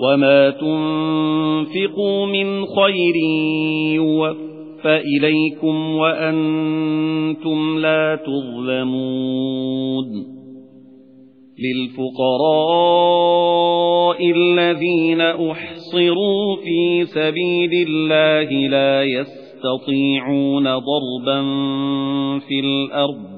وَمَا تُنفِقُوا مِنْ خَيْرٍ يُوَفَّ إِلَيْكُمْ وَأَنْتُمْ لَا تُظْلَمُونَ لِلْفُقَرَاءِ الَّذِينَ أُحْصِرُوا فِي سَبِيلِ اللَّهِ لَا يَسْتَطِيعُونَ ضَرْبًا فِي الْأَرْضِ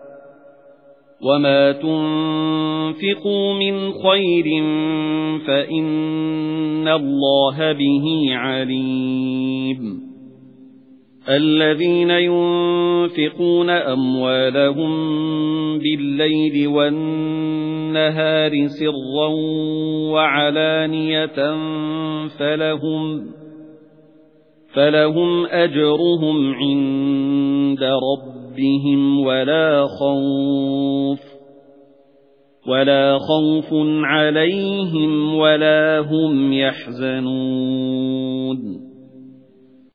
وَمَا تُنفِقُوا مِنْ خَيْرٍ فَإِنَّ اللَّهَ بِهِ عَلِيمٌ الَّذِينَ يُنفِقُونَ أَمْوَالَهُم بِاللَّيْلِ وَالنَّهَارِ سِرًّا وَعَلَانِيَةً فَلَهُمْ فَلَهُمْ أَجْرُهُمْ عِندَ رَبِّهِمْ رَبِّهِمْ وَلَا خَوْفٌ وَلَا خَوْفٌ عَلَيْهِمْ وَلَا هُمْ يَحْزَنُونَ